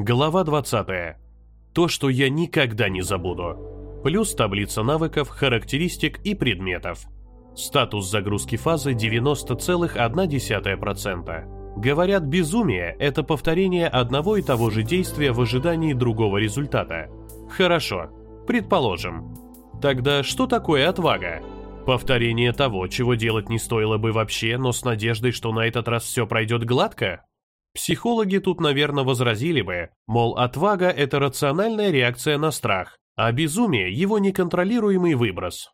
Глава 20. То, что я никогда не забуду. Плюс таблица навыков, характеристик и предметов. Статус загрузки фазы 90,1%. Говорят, безумие – это повторение одного и того же действия в ожидании другого результата. Хорошо, предположим. Тогда что такое отвага? Повторение того, чего делать не стоило бы вообще, но с надеждой, что на этот раз все пройдет гладко? Психологи тут, наверное, возразили бы, мол, отвага – это рациональная реакция на страх, а безумие – его неконтролируемый выброс.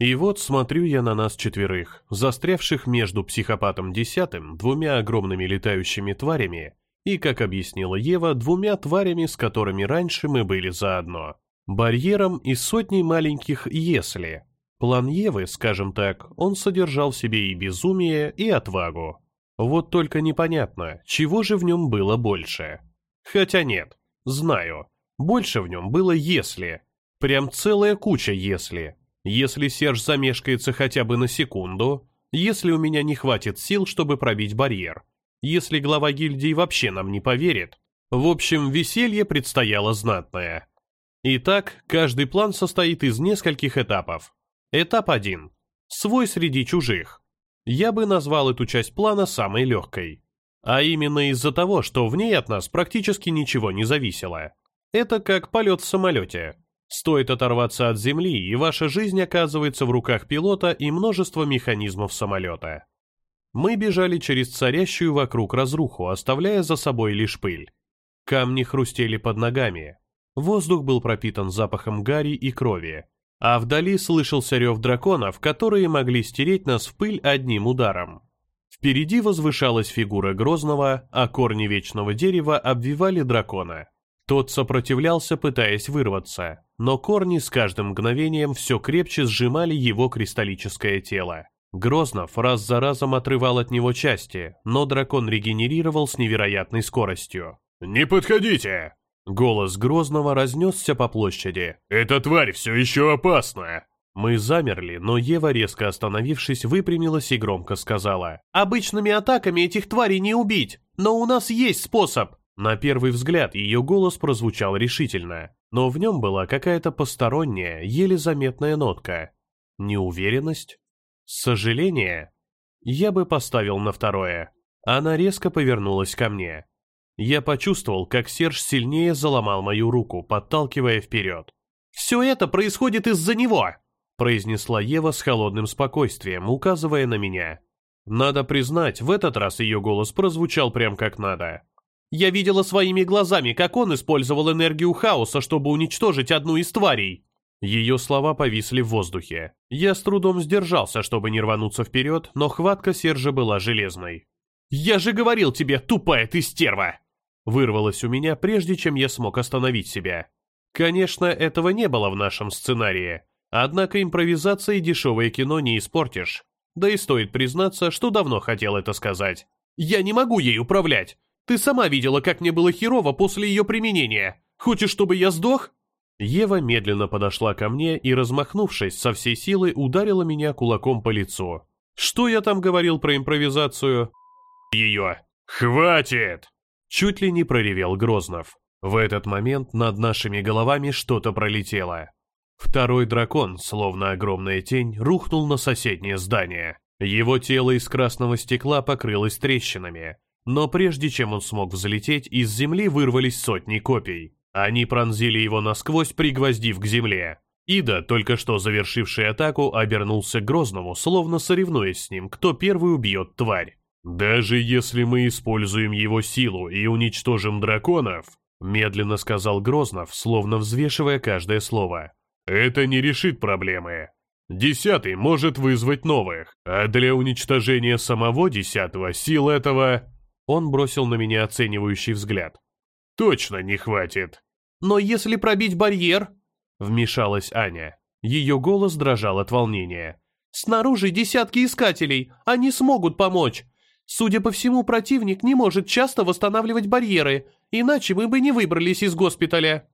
И вот смотрю я на нас четверых, застрявших между психопатом десятым, двумя огромными летающими тварями, и, как объяснила Ева, двумя тварями, с которыми раньше мы были заодно. Барьером и сотней маленьких «если». План Евы, скажем так, он содержал в себе и безумие, и отвагу. Вот только непонятно, чего же в нем было больше. Хотя нет, знаю, больше в нем было «если». Прям целая куча «если». Если Серж замешкается хотя бы на секунду, если у меня не хватит сил, чтобы пробить барьер, если глава гильдии вообще нам не поверит. В общем, веселье предстояло знатное. Итак, каждый план состоит из нескольких этапов. Этап 1. Свой среди чужих. Я бы назвал эту часть плана самой легкой. А именно из-за того, что в ней от нас практически ничего не зависело. Это как полет в самолете. Стоит оторваться от земли, и ваша жизнь оказывается в руках пилота и множества механизмов самолета. Мы бежали через царящую вокруг разруху, оставляя за собой лишь пыль. Камни хрустели под ногами. Воздух был пропитан запахом гари и крови а вдали слышался рев драконов, которые могли стереть нас в пыль одним ударом. Впереди возвышалась фигура Грозного, а корни вечного дерева обвивали дракона. Тот сопротивлялся, пытаясь вырваться, но корни с каждым мгновением все крепче сжимали его кристаллическое тело. Грознов раз за разом отрывал от него части, но дракон регенерировал с невероятной скоростью. «Не подходите!» Голос Грозного разнесся по площади. «Эта тварь все еще опасна!» Мы замерли, но Ева, резко остановившись, выпрямилась и громко сказала. «Обычными атаками этих тварей не убить, но у нас есть способ!» На первый взгляд ее голос прозвучал решительно, но в нем была какая-то посторонняя, еле заметная нотка. Неуверенность? Сожаление? Я бы поставил на второе. Она резко повернулась ко мне. Я почувствовал, как Серж сильнее заломал мою руку, подталкивая вперед. «Все это происходит из-за него!» произнесла Ева с холодным спокойствием, указывая на меня. Надо признать, в этот раз ее голос прозвучал прям как надо. «Я видела своими глазами, как он использовал энергию хаоса, чтобы уничтожить одну из тварей!» Ее слова повисли в воздухе. Я с трудом сдержался, чтобы не рвануться вперед, но хватка Сержа была железной. «Я же говорил тебе, тупая ты стерва!» Вырвалось у меня, прежде чем я смог остановить себя. Конечно, этого не было в нашем сценарии, однако импровизация и дешевое кино не испортишь. Да и стоит признаться, что давно хотел это сказать. «Я не могу ей управлять! Ты сама видела, как мне было херово после ее применения! Хочешь, чтобы я сдох?» Ева медленно подошла ко мне и, размахнувшись со всей силы, ударила меня кулаком по лицу. Что я там говорил про импровизацию? Ее. «Хватит!» Чуть ли не проревел Грознов. В этот момент над нашими головами что-то пролетело. Второй дракон, словно огромная тень, рухнул на соседнее здание. Его тело из красного стекла покрылось трещинами, но прежде чем он смог взлететь, из земли вырвались сотни копий. Они пронзили его насквозь, пригвоздив к земле. Ида, только что завершивший атаку, обернулся к Грозному, словно соревнуясь с ним, кто первый убьет тварь. «Даже если мы используем его силу и уничтожим драконов», медленно сказал Грознов, словно взвешивая каждое слово, «это не решит проблемы. Десятый может вызвать новых, а для уничтожения самого десятого сил этого...» Он бросил на меня оценивающий взгляд. «Точно не хватит». «Но если пробить барьер...» Вмешалась Аня. Ее голос дрожал от волнения. «Снаружи десятки искателей, они смогут помочь. Судя по всему, противник не может часто восстанавливать барьеры, иначе мы бы не выбрались из госпиталя.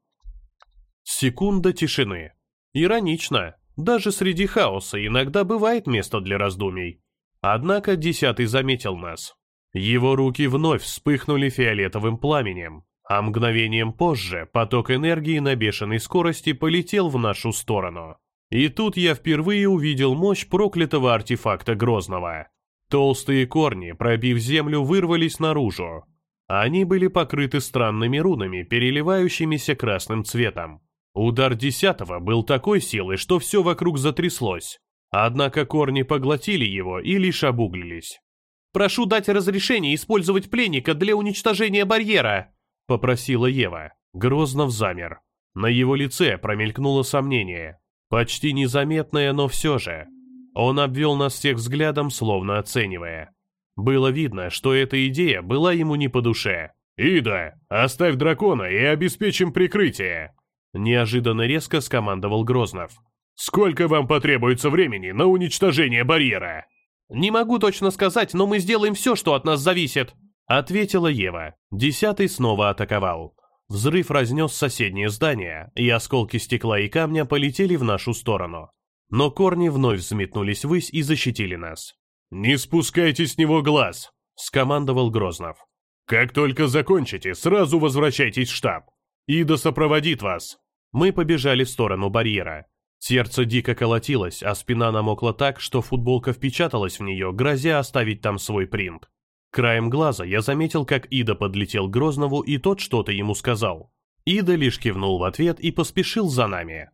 Секунда тишины. Иронично. Даже среди хаоса иногда бывает место для раздумий. Однако десятый заметил нас. Его руки вновь вспыхнули фиолетовым пламенем, А мгновением позже поток энергии на бешеной скорости полетел в нашу сторону. И тут я впервые увидел мощь проклятого артефакта Грозного. Толстые корни, пробив землю, вырвались наружу. Они были покрыты странными рунами, переливающимися красным цветом. Удар десятого был такой силой, что все вокруг затряслось. Однако корни поглотили его и лишь обуглились. «Прошу дать разрешение использовать пленника для уничтожения барьера», — попросила Ева. Грознов замер. На его лице промелькнуло сомнение. Почти незаметное, но все же. Он обвел нас всех взглядом, словно оценивая. Было видно, что эта идея была ему не по душе. «Ида, оставь дракона и обеспечим прикрытие!» Неожиданно резко скомандовал Грознов. «Сколько вам потребуется времени на уничтожение барьера?» «Не могу точно сказать, но мы сделаем все, что от нас зависит», ответила Ева. Десятый снова атаковал. Взрыв разнес соседнее здание, и осколки стекла и камня полетели в нашу сторону. Но корни вновь взметнулись ввысь и защитили нас. «Не спускайте с него глаз!» – скомандовал Грознов. «Как только закончите, сразу возвращайтесь в штаб. Ида сопроводит вас!» Мы побежали в сторону барьера. Сердце дико колотилось, а спина намокла так, что футболка впечаталась в нее, грозя оставить там свой принт. Краем глаза я заметил, как Ида подлетел к Грознову, и тот что-то ему сказал. Ида лишь кивнул в ответ и поспешил за нами.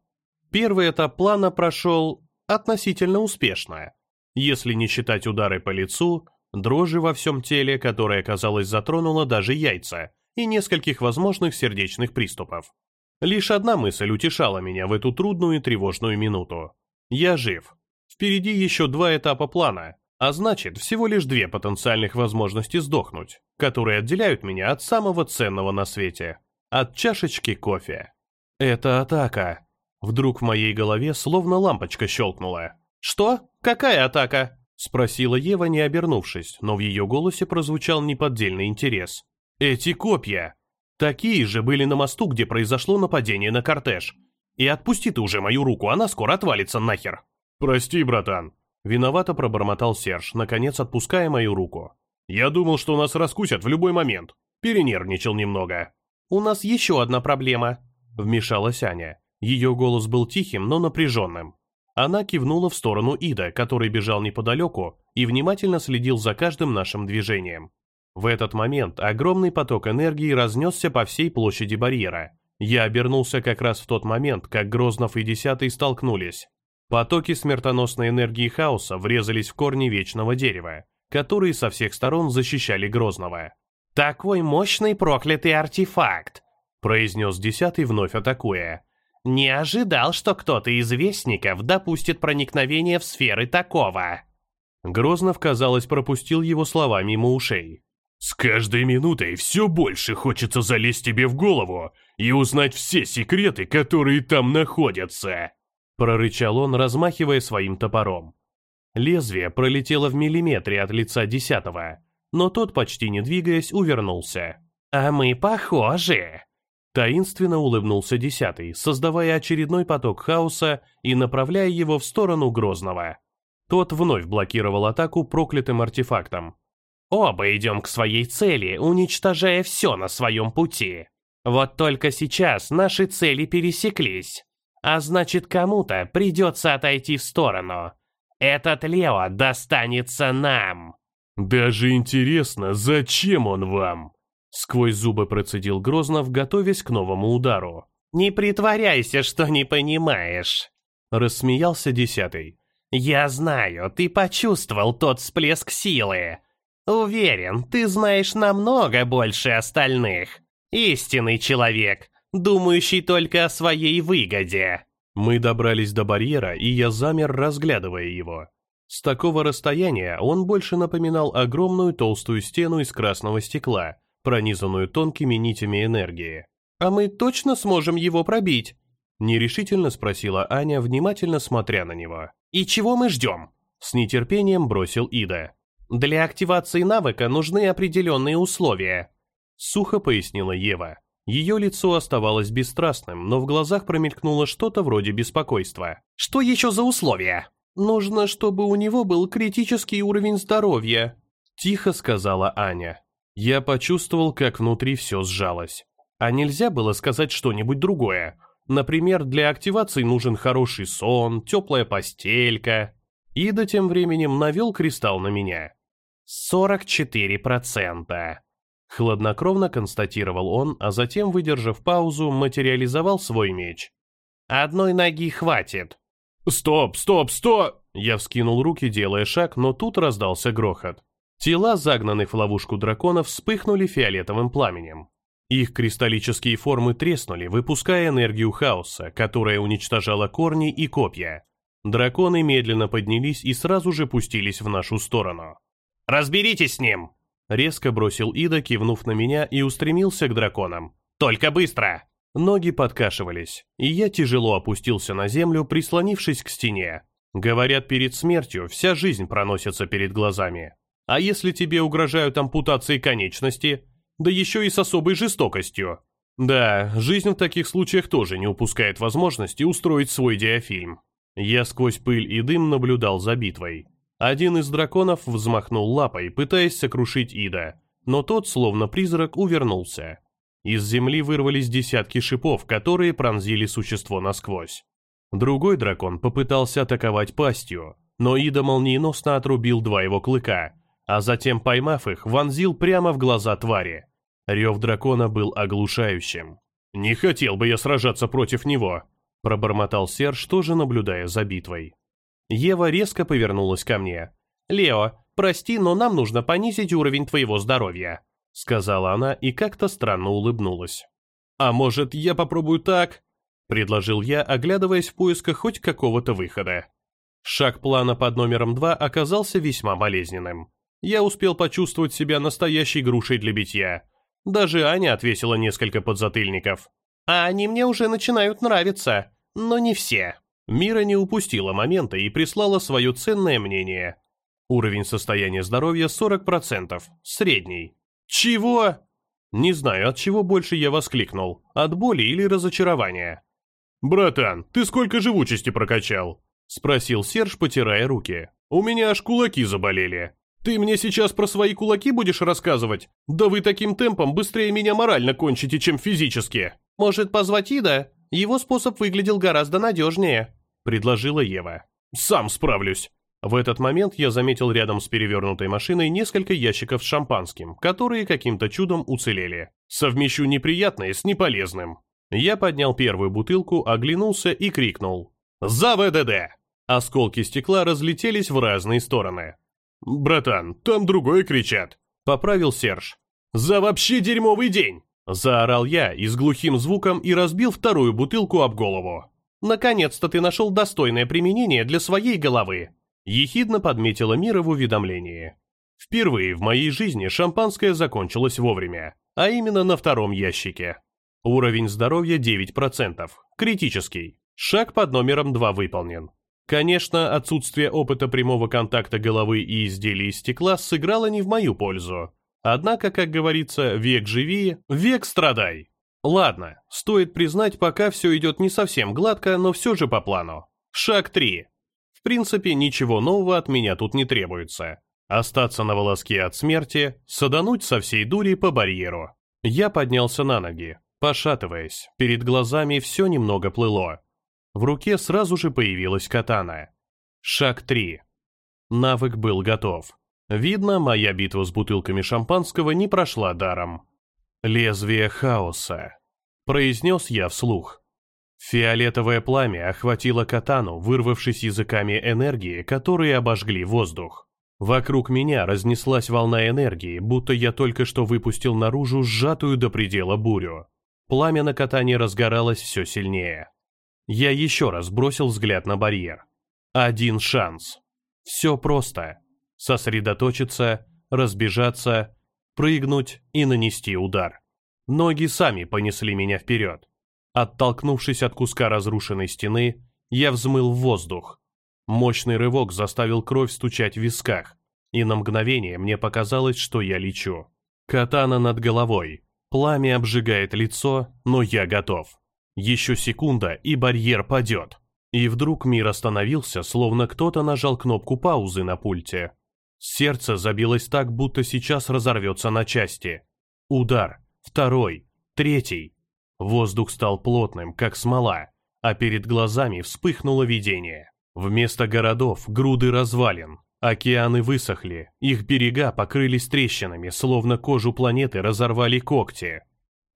Первый этап плана прошел относительно успешно. Если не считать удары по лицу, дрожи во всем теле, которая, казалось, затронула даже яйца, и нескольких возможных сердечных приступов. Лишь одна мысль утешала меня в эту трудную и тревожную минуту. Я жив. Впереди еще два этапа плана, а значит, всего лишь две потенциальных возможности сдохнуть, которые отделяют меня от самого ценного на свете. От чашечки кофе. Это атака. Вдруг в моей голове словно лампочка щелкнула. «Что? Какая атака?» Спросила Ева, не обернувшись, но в ее голосе прозвучал неподдельный интерес. «Эти копья! Такие же были на мосту, где произошло нападение на кортеж. И отпусти ты уже мою руку, она скоро отвалится нахер!» «Прости, братан», Виновато пробормотал Серж, наконец отпуская мою руку. «Я думал, что нас раскусят в любой момент. Перенервничал немного». «У нас еще одна проблема», — вмешалась Аня. Ее голос был тихим, но напряженным. Она кивнула в сторону Ида, который бежал неподалеку и внимательно следил за каждым нашим движением. В этот момент огромный поток энергии разнесся по всей площади барьера. Я обернулся как раз в тот момент, как Грознов и Десятый столкнулись. Потоки смертоносной энергии хаоса врезались в корни вечного дерева, которые со всех сторон защищали Грозного. «Такой мощный проклятый артефакт!» – произнес Десятый, вновь атакуя. «Не ожидал, что кто-то из Вестников допустит проникновение в сферы такого!» Грознов, казалось, пропустил его слова мимо ушей. «С каждой минутой все больше хочется залезть тебе в голову и узнать все секреты, которые там находятся!» прорычал он, размахивая своим топором. Лезвие пролетело в миллиметре от лица десятого, но тот, почти не двигаясь, увернулся. «А мы похожи!» Таинственно улыбнулся десятый, создавая очередной поток хаоса и направляя его в сторону Грозного. Тот вновь блокировал атаку проклятым артефактом. «Оба идем к своей цели, уничтожая все на своем пути. Вот только сейчас наши цели пересеклись. А значит, кому-то придется отойти в сторону. Этот Лео достанется нам. Даже интересно, зачем он вам? Сквозь зубы процедил Грознов, готовясь к новому удару. «Не притворяйся, что не понимаешь!» Рассмеялся десятый. «Я знаю, ты почувствовал тот всплеск силы. Уверен, ты знаешь намного больше остальных. Истинный человек, думающий только о своей выгоде. Мы добрались до барьера, и я замер, разглядывая его. С такого расстояния он больше напоминал огромную толстую стену из красного стекла, пронизанную тонкими нитями энергии. «А мы точно сможем его пробить?» Нерешительно спросила Аня, внимательно смотря на него. «И чего мы ждем?» С нетерпением бросил Ида. «Для активации навыка нужны определенные условия», сухо пояснила Ева. Ее лицо оставалось бесстрастным, но в глазах промелькнуло что-то вроде беспокойства. «Что еще за условия?» «Нужно, чтобы у него был критический уровень здоровья», – тихо сказала Аня. Я почувствовал, как внутри все сжалось. А нельзя было сказать что-нибудь другое? Например, для активации нужен хороший сон, теплая постелька. Ида тем временем навел кристалл на меня. «Сорок четыре процента», — хладнокровно констатировал он, а затем, выдержав паузу, материализовал свой меч. «Одной ноги хватит». «Стоп, стоп, стоп!» Я вскинул руки, делая шаг, но тут раздался грохот. Тела загнанных в ловушку драконов вспыхнули фиолетовым пламенем. Их кристаллические формы треснули, выпуская энергию хаоса, которая уничтожала корни и копья. Драконы медленно поднялись и сразу же пустились в нашу сторону. «Разберитесь с ним!» Резко бросил Ида, кивнув на меня, и устремился к драконам. «Только быстро!» Ноги подкашивались, и я тяжело опустился на землю, прислонившись к стене. Говорят, перед смертью вся жизнь проносится перед глазами. А если тебе угрожают ампутацией конечности, да еще и с особой жестокостью? Да, жизнь в таких случаях тоже не упускает возможности устроить свой диафильм. Я сквозь пыль и дым наблюдал за битвой. Один из драконов взмахнул лапой, пытаясь сокрушить Ида, но тот, словно призрак, увернулся. Из земли вырвались десятки шипов, которые пронзили существо насквозь. Другой дракон попытался атаковать пастью, но Ида молниеносно отрубил два его клыка, а затем, поймав их, вонзил прямо в глаза твари. Рев дракона был оглушающим. «Не хотел бы я сражаться против него», – пробормотал Серж, тоже наблюдая за битвой. Ева резко повернулась ко мне. «Лео, прости, но нам нужно понизить уровень твоего здоровья», — сказала она и как-то странно улыбнулась. «А может, я попробую так?» — предложил я, оглядываясь в поисках хоть какого-то выхода. Шаг плана под номером два оказался весьма болезненным. Я успел почувствовать себя настоящей грушей для битья. Даже Аня отвесила несколько подзатыльников. «А они мне уже начинают нравиться, но не все». Мира не упустила момента и прислала свое ценное мнение. Уровень состояния здоровья 40%, средний. Чего? Не знаю, от чего больше я воскликнул, от боли или разочарования. «Братан, ты сколько живучести прокачал?» Спросил Серж, потирая руки. «У меня аж кулаки заболели. Ты мне сейчас про свои кулаки будешь рассказывать? Да вы таким темпом быстрее меня морально кончите, чем физически. Может, позвать Ида? Его способ выглядел гораздо надежнее предложила Ева. «Сам справлюсь». В этот момент я заметил рядом с перевернутой машиной несколько ящиков с шампанским, которые каким-то чудом уцелели. Совмещу неприятное с неполезным. Я поднял первую бутылку, оглянулся и крикнул. «За ВДД!» Осколки стекла разлетелись в разные стороны. «Братан, там другое кричат», — поправил Серж. «За вообще дерьмовый день!» Заорал я и с глухим звуком и разбил вторую бутылку об голову. Наконец-то ты нашел достойное применение для своей головы!» Ехидно подметила Мира в уведомлении. Впервые в моей жизни шампанское закончилось вовремя, а именно на втором ящике. Уровень здоровья 9%, критический. Шаг под номером 2 выполнен. Конечно, отсутствие опыта прямого контакта головы и изделий из стекла сыграло не в мою пользу. Однако, как говорится, век живи, век страдай. Ладно, стоит признать, пока все идет не совсем гладко, но все же по плану. Шаг 3. В принципе, ничего нового от меня тут не требуется. Остаться на волоске от смерти, садануть со всей дури по барьеру. Я поднялся на ноги, пошатываясь, перед глазами все немного плыло. В руке сразу же появилась катана. Шаг 3. Навык был готов. Видно, моя битва с бутылками шампанского не прошла даром. «Лезвие хаоса», — произнес я вслух. Фиолетовое пламя охватило катану, вырвавшись языками энергии, которые обожгли воздух. Вокруг меня разнеслась волна энергии, будто я только что выпустил наружу сжатую до предела бурю. Пламя на катане разгоралось все сильнее. Я еще раз бросил взгляд на барьер. Один шанс. Все просто. Сосредоточиться, разбежаться прыгнуть и нанести удар. Ноги сами понесли меня вперед. Оттолкнувшись от куска разрушенной стены, я взмыл в воздух. Мощный рывок заставил кровь стучать в висках, и на мгновение мне показалось, что я лечу. Катана над головой. Пламя обжигает лицо, но я готов. Еще секунда, и барьер падет. И вдруг мир остановился, словно кто-то нажал кнопку паузы на пульте. Сердце забилось так, будто сейчас разорвется на части. Удар. Второй. Третий. Воздух стал плотным, как смола, а перед глазами вспыхнуло видение. Вместо городов – груды развалин. Океаны высохли, их берега покрылись трещинами, словно кожу планеты разорвали когти.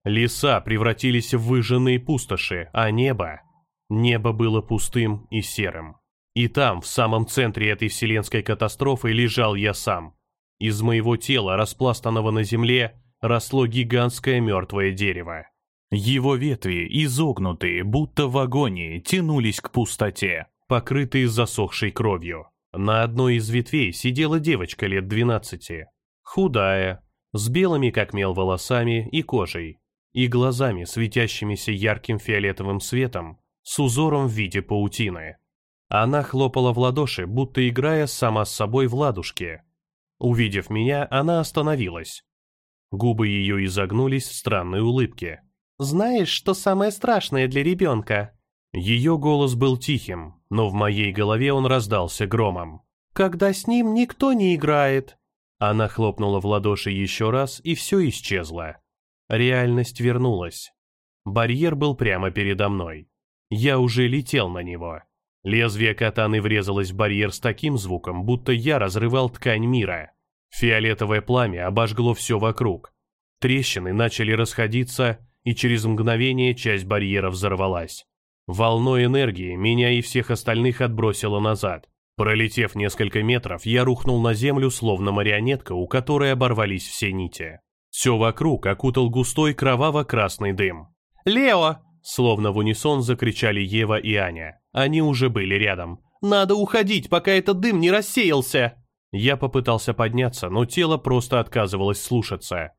Леса превратились в выжженные пустоши, а небо... Небо было пустым и серым. И там, в самом центре этой вселенской катастрофы, лежал я сам. Из моего тела, распластанного на земле, росло гигантское мертвое дерево. Его ветви, изогнутые, будто в агонии, тянулись к пустоте, покрытые засохшей кровью. На одной из ветвей сидела девочка лет двенадцати. Худая, с белыми как мел волосами и кожей, и глазами, светящимися ярким фиолетовым светом, с узором в виде паутины. Она хлопала в ладоши, будто играя сама с собой в ладушки. Увидев меня, она остановилась. Губы ее изогнулись в странной улыбке. «Знаешь, что самое страшное для ребенка?» Ее голос был тихим, но в моей голове он раздался громом. «Когда с ним никто не играет». Она хлопнула в ладоши еще раз, и все исчезло. Реальность вернулась. Барьер был прямо передо мной. Я уже летел на него. Лезвие катаны врезалось в барьер с таким звуком, будто я разрывал ткань мира. Фиолетовое пламя обожгло все вокруг. Трещины начали расходиться, и через мгновение часть барьера взорвалась. Волной энергии меня и всех остальных отбросило назад. Пролетев несколько метров, я рухнул на землю, словно марионетка, у которой оборвались все нити. Все вокруг окутал густой кроваво-красный дым. «Лео!» Словно в унисон закричали Ева и Аня. Они уже были рядом. «Надо уходить, пока этот дым не рассеялся!» Я попытался подняться, но тело просто отказывалось слушаться.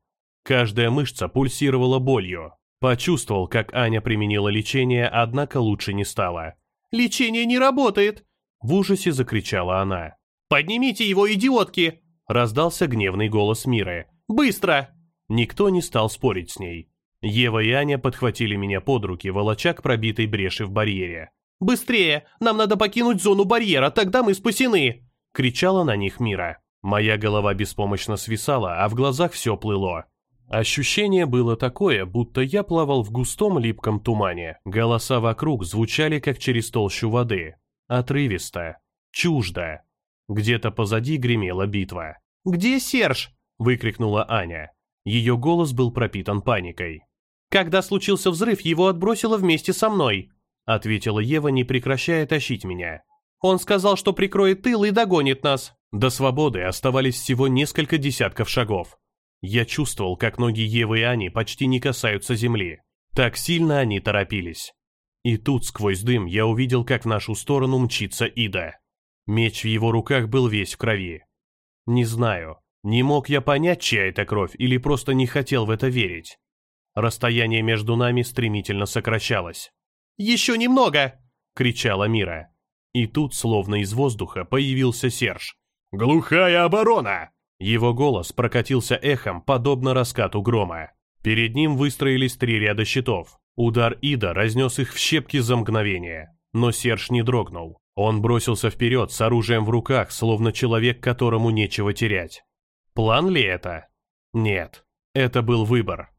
Каждая мышца пульсировала болью. Почувствовал, как Аня применила лечение, однако лучше не стало. «Лечение не работает!» В ужасе закричала она. «Поднимите его, идиотки!» Раздался гневный голос Миры. «Быстро!» Никто не стал спорить с ней. Ева и Аня подхватили меня под руки, волоча к пробитой бреши в барьере. «Быстрее! Нам надо покинуть зону барьера, тогда мы спасены!» Кричала на них Мира. Моя голова беспомощно свисала, а в глазах все плыло. Ощущение было такое, будто я плавал в густом липком тумане. Голоса вокруг звучали, как через толщу воды. Отрывисто. Чуждо. Где-то позади гремела битва. «Где Серж?» – выкрикнула Аня. Ее голос был пропитан паникой. «Когда случился взрыв, его отбросило вместе со мной», – ответила Ева, не прекращая тащить меня. «Он сказал, что прикроет тыл и догонит нас». До свободы оставались всего несколько десятков шагов. Я чувствовал, как ноги Евы и Ани почти не касаются земли. Так сильно они торопились. И тут, сквозь дым, я увидел, как в нашу сторону мчится Ида. Меч в его руках был весь в крови. Не знаю, не мог я понять, чья это кровь, или просто не хотел в это верить. Расстояние между нами стремительно сокращалось. «Еще немного!» — кричала Мира. И тут, словно из воздуха, появился Серж. «Глухая оборона!» Его голос прокатился эхом, подобно раскату грома. Перед ним выстроились три ряда щитов. Удар Ида разнес их в щепки за мгновение. Но Серж не дрогнул. Он бросился вперед с оружием в руках, словно человек, которому нечего терять. План ли это? Нет. Это был выбор.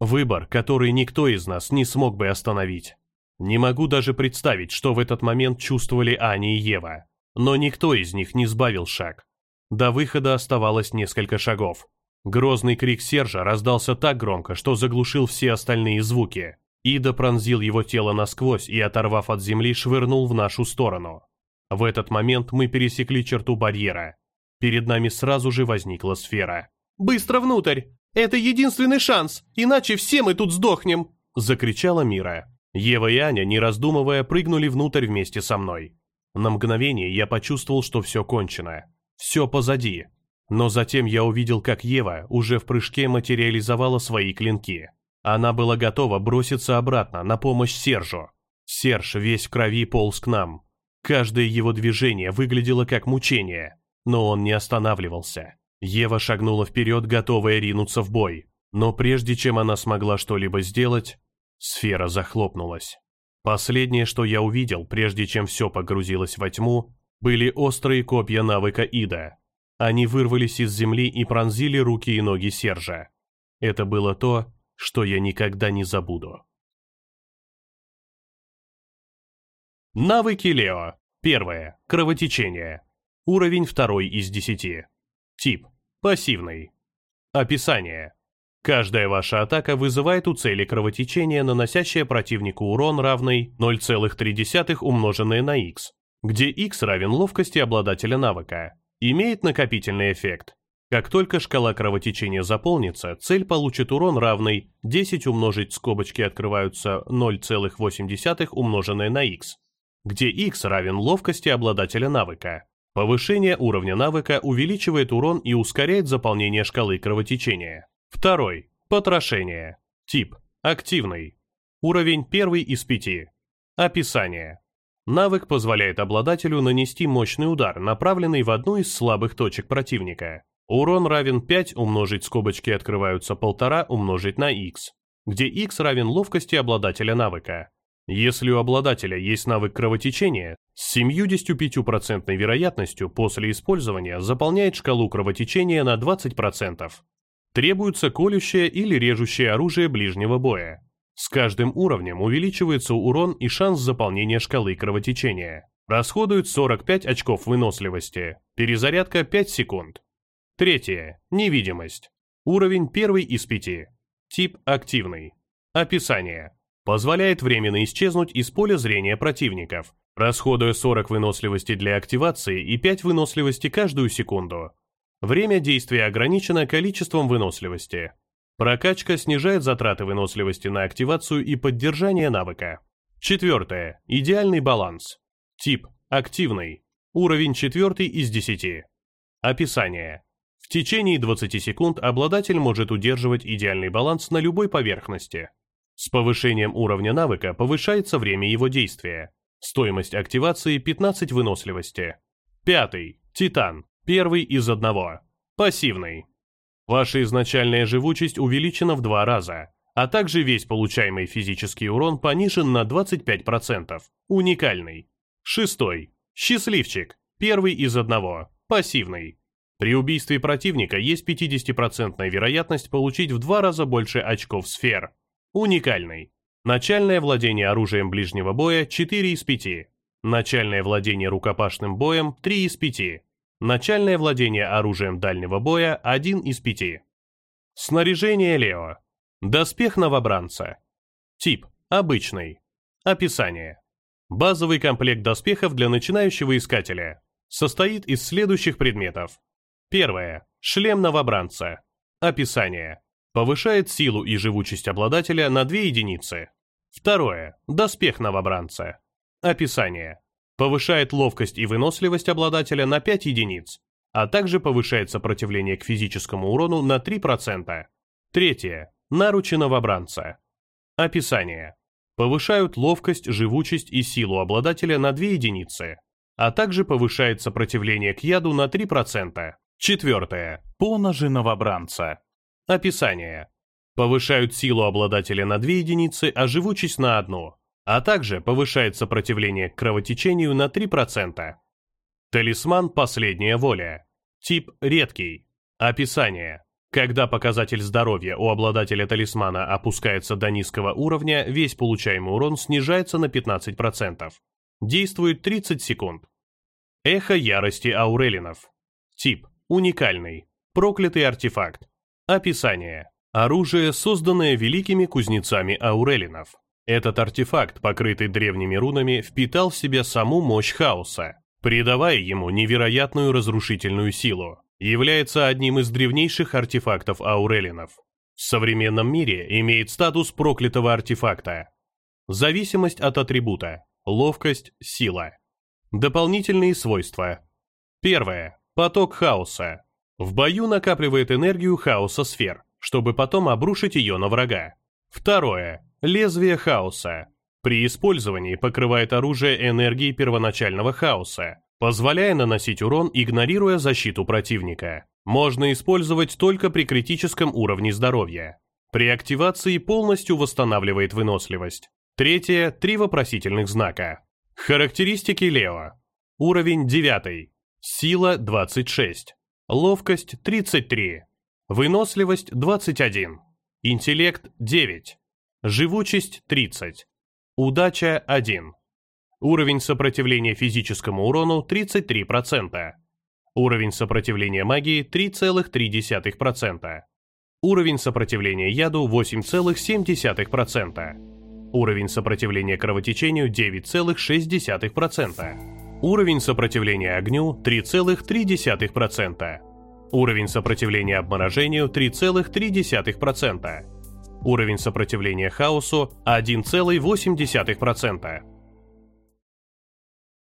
Выбор, который никто из нас не смог бы остановить. Не могу даже представить, что в этот момент чувствовали Аня и Ева. Но никто из них не сбавил шаг. До выхода оставалось несколько шагов. Грозный крик Сержа раздался так громко, что заглушил все остальные звуки. Ида пронзил его тело насквозь и, оторвав от земли, швырнул в нашу сторону. В этот момент мы пересекли черту барьера. Перед нами сразу же возникла сфера. «Быстро внутрь! Это единственный шанс, иначе все мы тут сдохнем!» Закричала Мира. Ева и Аня, не раздумывая, прыгнули внутрь вместе со мной. На мгновение я почувствовал, что все кончено. Все позади. Но затем я увидел, как Ева уже в прыжке материализовала свои клинки. Она была готова броситься обратно на помощь Сержу. Серж весь в крови полз к нам. Каждое его движение выглядело как мучение, но он не останавливался. Ева шагнула вперед, готовая ринуться в бой. Но прежде чем она смогла что-либо сделать, сфера захлопнулась. Последнее, что я увидел, прежде чем все погрузилось во тьму, были острые копья навыка Ида. Они вырвались из земли и пронзили руки и ноги Сержа. Это было то, что я никогда не забуду. Навыки Лео. Первое. Кровотечение. Уровень второй из десяти. Тип. Пассивный. Описание. Каждая ваша атака вызывает у цели кровотечение, наносящее противнику урон, равный 0,3 умноженное на x, где x равен ловкости обладателя навыка. Имеет накопительный эффект. Как только шкала кровотечения заполнится, цель получит урон, равный 10 умножить скобочки открываются 0,8 умноженное на x, где x равен ловкости обладателя навыка. Повышение уровня навыка увеличивает урон и ускоряет заполнение шкалы кровотечения. Второй. Потрошение. Тип. Активный. Уровень первый из пяти. Описание. Навык позволяет обладателю нанести мощный удар, направленный в одну из слабых точек противника. Урон равен 5 умножить скобочки открываются 1,5 умножить на x, где x равен ловкости обладателя навыка. Если у обладателя есть навык кровотечения, с 75% вероятностью после использования заполняет шкалу кровотечения на 20%. Требуется колющее или режущее оружие ближнего боя. С каждым уровнем увеличивается урон и шанс заполнения шкалы кровотечения. Расходует 45 очков выносливости. Перезарядка 5 секунд. Третье. Невидимость. Уровень первый из пяти. Тип активный. Описание. Позволяет временно исчезнуть из поля зрения противников, расходуя 40 выносливости для активации и 5 выносливости каждую секунду. Время действия ограничено количеством выносливости. Прокачка снижает затраты выносливости на активацию и поддержание навыка. Четвертое. Идеальный баланс. Тип. Активный. Уровень четвертый из 10. Описание. В течение 20 секунд обладатель может удерживать идеальный баланс на любой поверхности. С повышением уровня навыка повышается время его действия. Стоимость активации 15 выносливости. Пятый. Титан. Первый из одного. Пассивный. Ваша изначальная живучесть увеличена в два раза, а также весь получаемый физический урон понижен на 25%. Уникальный. Шестой. Счастливчик. Первый из одного. Пассивный. При убийстве противника есть 50% вероятность получить в два раза больше очков сфер. Уникальный. Начальное владение оружием ближнего боя 4 из 5. Начальное владение рукопашным боем 3 из 5. Начальное владение оружием дальнего боя – один из пяти. Снаряжение Лео. Доспех новобранца. Тип – обычный. Описание. Базовый комплект доспехов для начинающего искателя. Состоит из следующих предметов. Первое. Шлем новобранца. Описание. Повышает силу и живучесть обладателя на 2 единицы. Второе. Доспех новобранца. Описание. Повышает ловкость и выносливость обладателя на 5 единиц, а также повышает сопротивление к физическому урону на 3%. Третье. Наручи новобранца. Описание. Повышают ловкость, живучесть и силу обладателя на 2 единицы, а также повышает сопротивление к яду на 3%. Четвертое. Поножи новобранца. Описание. Повышают силу обладателя на 2 единицы, а живучесть на 1 а также повышает сопротивление к кровотечению на 3%. Талисман «Последняя воля». Тип редкий. Описание. Когда показатель здоровья у обладателя талисмана опускается до низкого уровня, весь получаемый урон снижается на 15%. Действует 30 секунд. Эхо ярости Аурелинов. Тип уникальный. Проклятый артефакт. Описание. Оружие, созданное великими кузнецами Аурелинов. Этот артефакт, покрытый древними рунами, впитал в себя саму мощь хаоса, придавая ему невероятную разрушительную силу. Является одним из древнейших артефактов Аурелинов. В современном мире имеет статус проклятого артефакта. Зависимость от атрибута. Ловкость, сила. Дополнительные свойства. Первое. Поток хаоса. В бою накапливает энергию хаоса сфер, чтобы потом обрушить ее на врага. Второе. Лезвие хаоса. При использовании покрывает оружие энергией первоначального хаоса, позволяя наносить урон, игнорируя защиту противника. Можно использовать только при критическом уровне здоровья. При активации полностью восстанавливает выносливость. Третье – три вопросительных знака. Характеристики Лео. Уровень 9. Сила 26. Ловкость 33. Выносливость 21. Интеллект 9. Живучесть 30. Удача 1. Уровень сопротивления физическому урону 33%. Уровень сопротивления магии 3,3%. Уровень сопротивления яду 8,7%. Уровень сопротивления кровотечению 9,6%. Уровень сопротивления огню 3,3%. Уровень сопротивления обморожению 3,3%. Уровень сопротивления хаосу 1,8%.